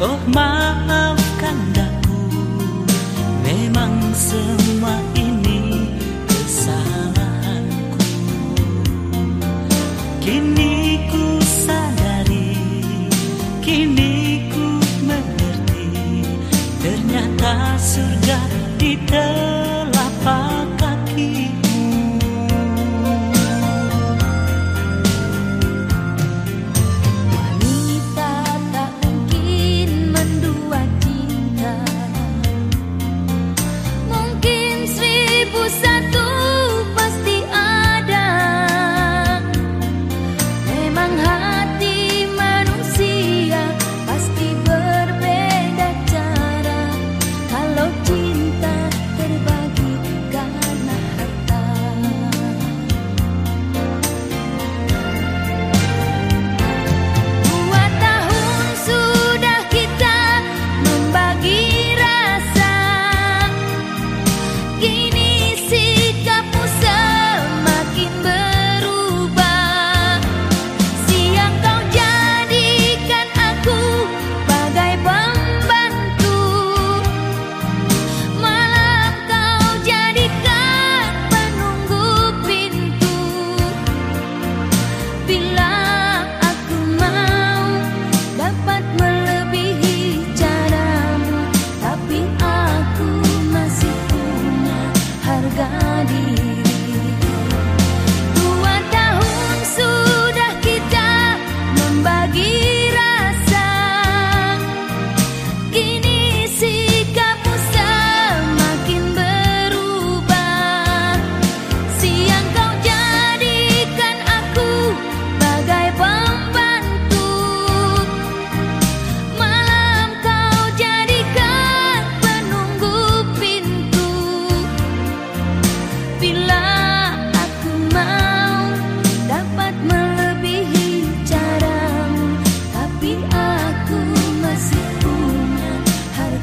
Oh maafkan daku Memang semua ini kesalahanku. Kini ku sadari Kini ku mengerti. Ternyata surga di tengah